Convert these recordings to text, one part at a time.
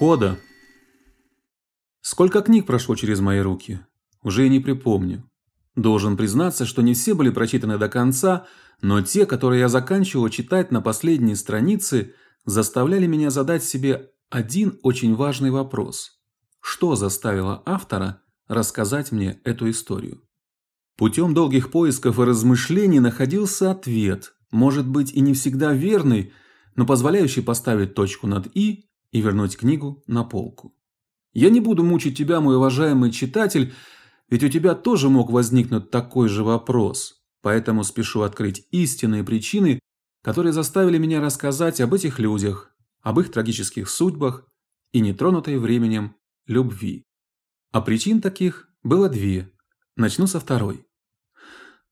Кода. Сколько книг прошло через мои руки, уже и не припомню. Должен признаться, что не все были прочитаны до конца, но те, которые я заканчивал читать на последней странице, заставляли меня задать себе один очень важный вопрос. Что заставило автора рассказать мне эту историю? Путем долгих поисков и размышлений находился ответ, может быть и не всегда верный, но позволяющий поставить точку над «и» и вернуть книгу на полку. Я не буду мучить тебя, мой уважаемый читатель, ведь у тебя тоже мог возникнуть такой же вопрос. Поэтому спешу открыть истинные причины, которые заставили меня рассказать об этих людях, об их трагических судьбах и нетронутой временем любви. А причин таких было две. Начну со второй.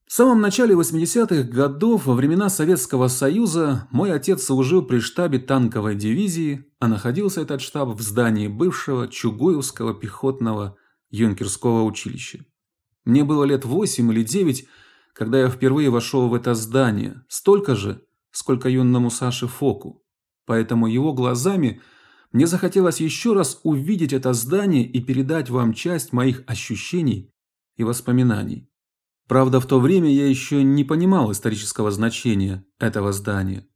В самом начале 80-х годов, во времена Советского Союза, мой отец служил при штабе танковой дивизии, а находился этот штаб в здании бывшего Чугуевского пехотного юнкерского училища. Мне было лет 8 или 9, когда я впервые вошел в это здание, столько же, сколько юному Саше Фоку. Поэтому его глазами мне захотелось еще раз увидеть это здание и передать вам часть моих ощущений и воспоминаний. Правда, в то время я еще не понимал исторического значения этого здания.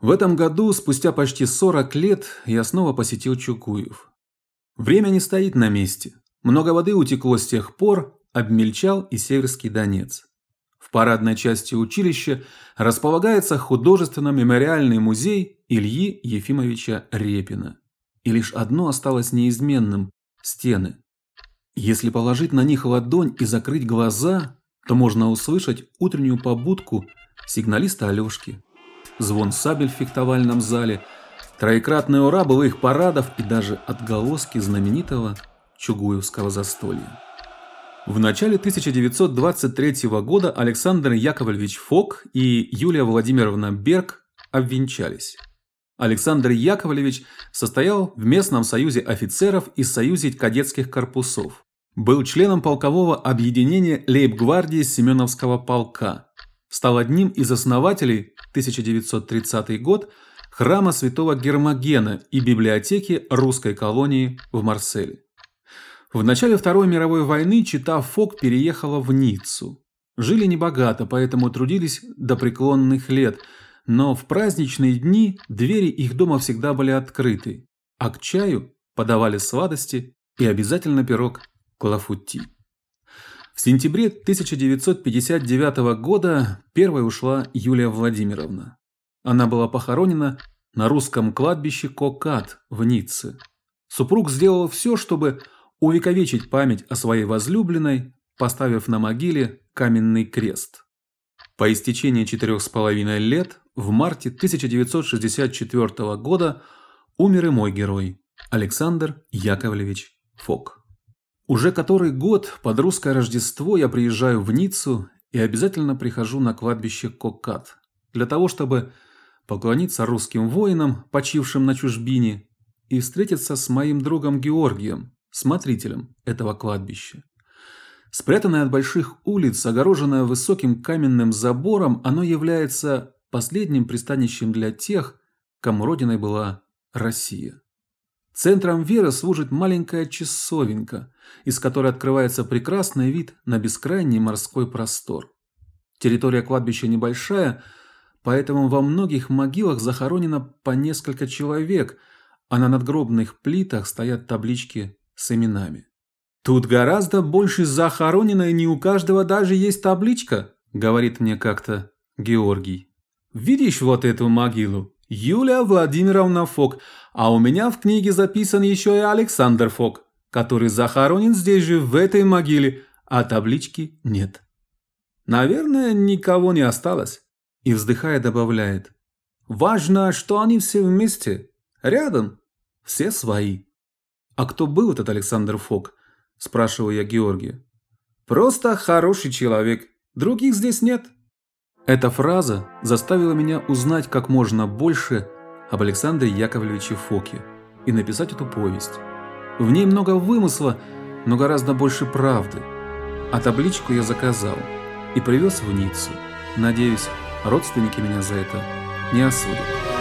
В этом году, спустя почти 40 лет, я снова посетил Чукуев. Время не стоит на месте. Много воды утекло с тех пор, обмельчал и Северский Донец. В парадной части училища располагается художественно-мемориальный музей Ильи Ефимовича Репина. И лишь одно осталось неизменным – стены. Если положить на них ладонь и закрыть глаза, то можно услышать утреннюю побудку сигналиста Алёшки, звон сабель в фехтовальном зале, троекратное ура былых парадов и даже отголоски знаменитого Чугуевского застолья. В начале 1923 года Александр Яковлевич Фок и Юлия Владимировна Берг обвенчались. Александр Яковлевич состоял в местном союзе офицеров и союзе кадетских корпусов. Был членом полкового объединения лейб-гвардии Семеновского полка. Стал одним из основателей 1930 год храма Святого Гермогена и библиотеки русской колонии в Марселе. В начале Второй мировой войны чита Фок переехала в Ниццу. Жили небогато, поэтому трудились до преклонных лет, но в праздничные дни двери их дома всегда были открыты, а к чаю подавали сладости и обязательно пирог Клафутти. В сентябре 1959 года первой ушла Юлия Владимировна. Она была похоронена на русском кладбище Кокат в Ницце. Супруг сделал все, чтобы увековечить память о своей возлюбленной, поставив на могиле каменный крест. По истечении четырех с половиной лет, в марте 1964 года, умер и мой герой, Александр Яковлевич Фок. Уже который год под русское Рождество я приезжаю в Ниццу и обязательно прихожу на кладбище Кокат для того, чтобы поклониться русским воинам, почившим на чужбине, и встретиться с моим другом Георгием, смотрителем этого кладбища. Спрятанное от больших улиц, огороженное высоким каменным забором, оно является последним пристанищем для тех, кому родиной была Россия. Центром веры служит маленькая часовенка, из которой открывается прекрасный вид на бескрайний морской простор. Территория кладбища небольшая, поэтому во многих могилах захоронено по несколько человек, а на надгробных плитах стоят таблички с именами. Тут гораздо больше захоронено, и не у каждого даже есть табличка, говорит мне как-то Георгий. Видишь вот эту могилу? Юлия Владимировна Фок, а у меня в книге записан еще и Александр Фок, который захоронен здесь же, в этой могиле, а таблички нет. Наверное, никого не осталось. И вздыхая добавляет. Важно, что они все вместе, рядом, все свои. А кто был этот Александр Фок? Спрашиваю я Георгия. Просто хороший человек, других здесь нет. Эта фраза заставила меня узнать как можно больше об Александре Яковлевиче Фоке и написать эту повесть. В ней много вымысла, но гораздо больше правды. А табличку я заказал и привез в Ниццу. Надеюсь, родственники меня за это не осудят.